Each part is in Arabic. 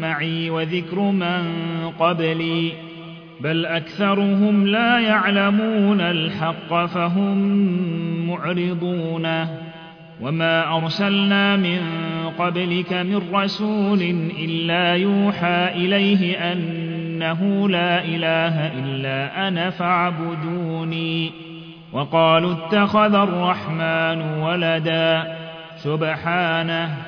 معي وذكر من قبلي. بل أكثرهم لا يعلمون الحق فهم معرضون. وما أرسلنا من قبلك من رسول إلا يوحى إليه أنه لا إله إلا أنا فاعبدوني. وقالوا اتخذ الرحمن ولدا. سبحانه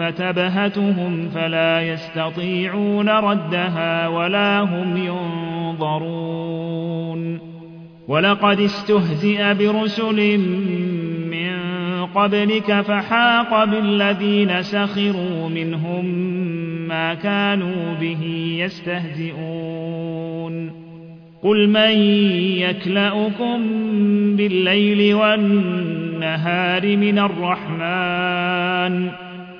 فتبهتهم فلا يستطيعون ردها ولا هم ينظرون. ولقد استهزئ برسل من قبلك فحاق بالذين سخروا منهم ما كانوا به يستهزئون. قل من يكلأكم بالليل والنهار من الرحمن؟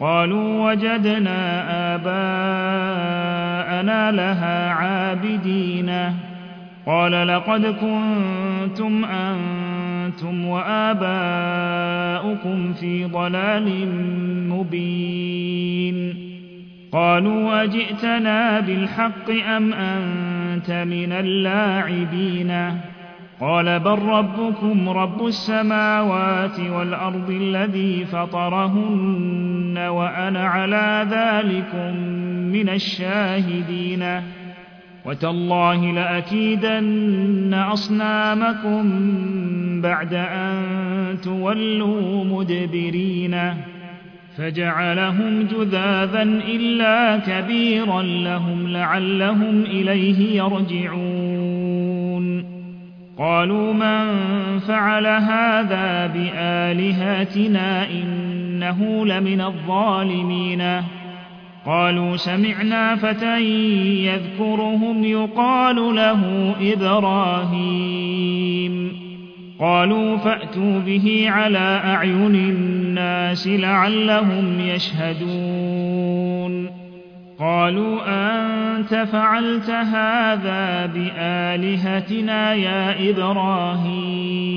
قالوا وجدنا آباءنا لها عابدين. قال لقد كنتم أنتم وآباؤكم في ضلال مبين. قالوا أجئتنا بالحق أم أنت من اللاعبين؟ قال بل ربكم رب السماوات والأرض الذي فطرهن. وأنا على ذلكم من الشاهدين وتالله لاكيدن اصنامكم بعد ان تولوا مدبرين فجعلهم جذاذا الا كبيرا لهم لعلهم اليه يرجعون قالوا من فعل هذا بالهتنا إنه لمن الظالمين. قالوا سمعنا فتى يذكرهم يقال له إبراهيم. قالوا فأتوا به على أعين الناس لعلهم يشهدون. قالوا أنت فعلت هذا بآلهتنا يا إبراهيم.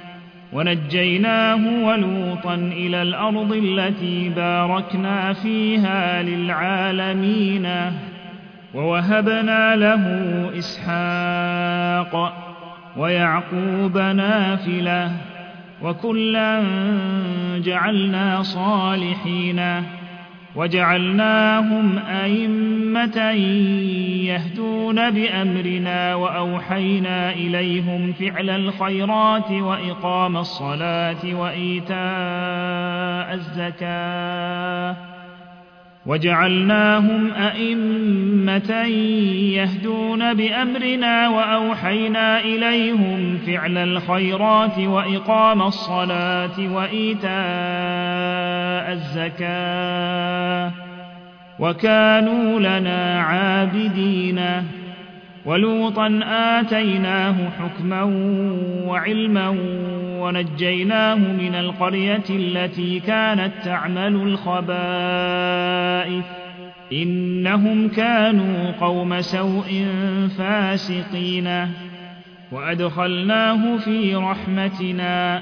ونجيناه ولوطا إلى الأرض التي باركنا فيها للعالمين ووهبنا له إسحاق ويعقوب نافلة وكلا جعلنا صالحين وجعلناهم أئمة يهدون بأمرنا وأوحينا إليهم فعل الخيرات وإقام الصلاة وإيتاء الزكاة وجعلناهم أئمة يهدون بأمرنا وأوحينا إليهم فعل الخيرات وإقام الصلاة وإيتاء الزكاه وكانوا لنا عابدين ولوطا اتيناه حكما وعلما ونجيناه من القريه التي كانت تعمل الخبائث انهم كانوا قوم سوء فاسقين وادخلناه في رحمتنا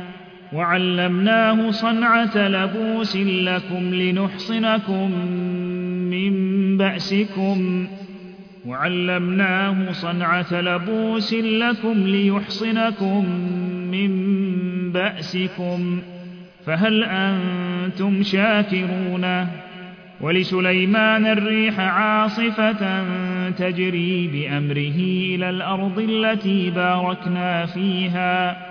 وعلمناه صنعة لبوس لكم لنحصنكم من بأسكم. وعلمناه صنعة لبوس لكم ليحصنكم من بأسكم. فهل أنتم شاكرون؟ ولسليمان الريح عاصفة تجري بأمره إلى الأرض التي باركنا فيها.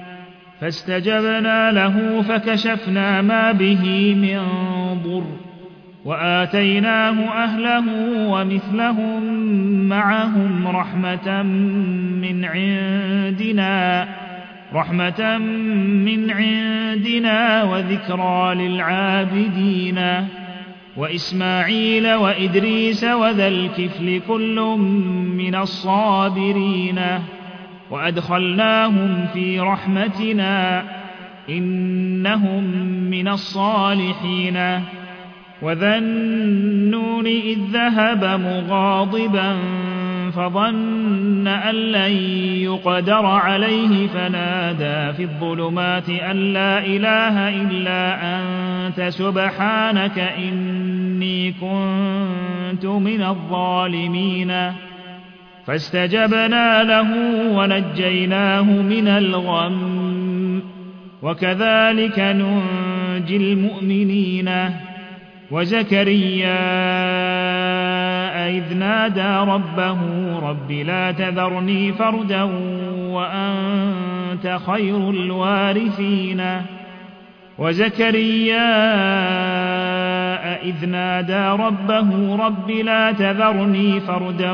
فاستجبنا له فكشفنا ما به من ضر وآتيناه أهله ومثلهم معهم رحمة من عندنا رحمة من عندنا وذكرى للعابدين. وإسماعيل وإدريس وذا الكفل كل من الصابرين. وأدخلناهم في رحمتنا إنهم من الصالحين. وذا النون إذ ذهب مغاضبا فظن أن لن يقدر عليه فنادى في الظلمات أن لا إله إلا أنت سبحانك إني كنت من الظالمين. فاستجبنا له ونجيناه من الغم. وكذلك ننجي المؤمنين. وزكريا إذ نادى ربه رب لا تذرني فردا وأنت خير الوارثين. وزكريا إذ نادى ربه رب لا تذرني فردا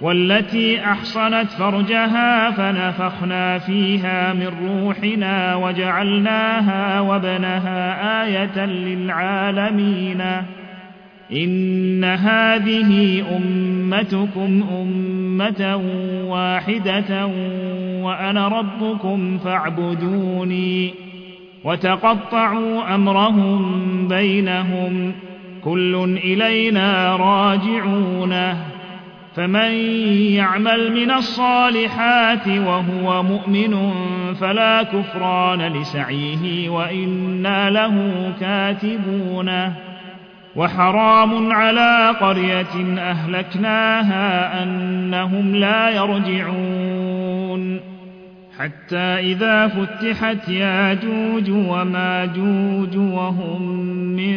والتي أحصنت فرجها فنفخنا فيها من روحنا وجعلناها وابنها آية للعالمين. إن هذه أمتكم أمة واحدة وأنا ربكم فاعبدوني وتقطعوا أمرهم بينهم. كل إلينا راجعونه فمن يعمل من الصالحات وهو مؤمن فلا كفران لسعيه وإنا له كاتبون. وحرام على قرية أهلكناها أنهم لا يرجعون. حتى إذا فتحت ياجوج وماجوج وهم من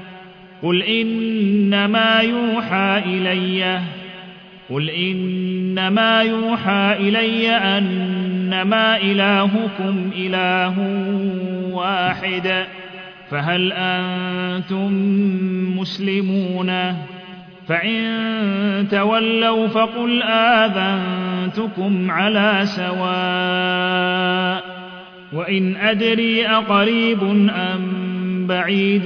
قل إنما يوحى إلي قل إنما يوحى إلي أنما إلهكم إله واحد فهل أنتم مسلمون؟ فإن تولوا فقل آذنتكم على سواء وإن أدري أقريب أم بعيد